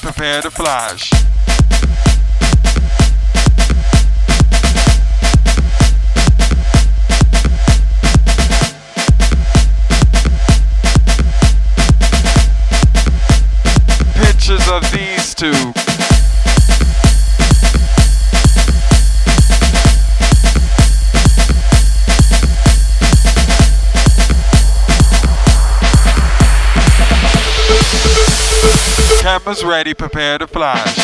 Prepare to flash. was ready, prepare to fly.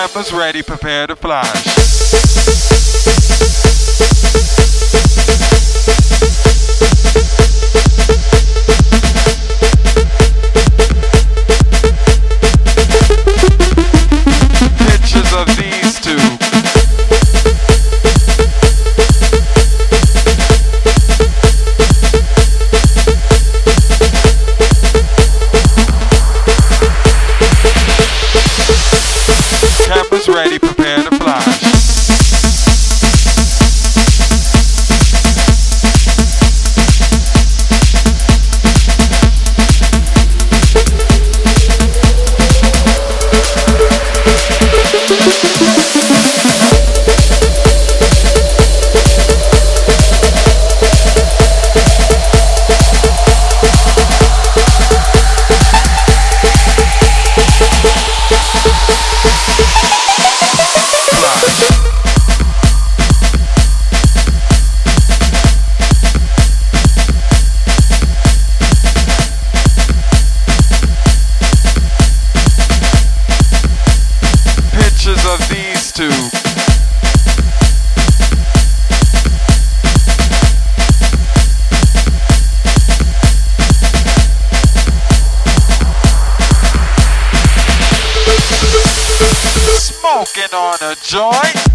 Campus ready, prepare to flash. smoking on a joint.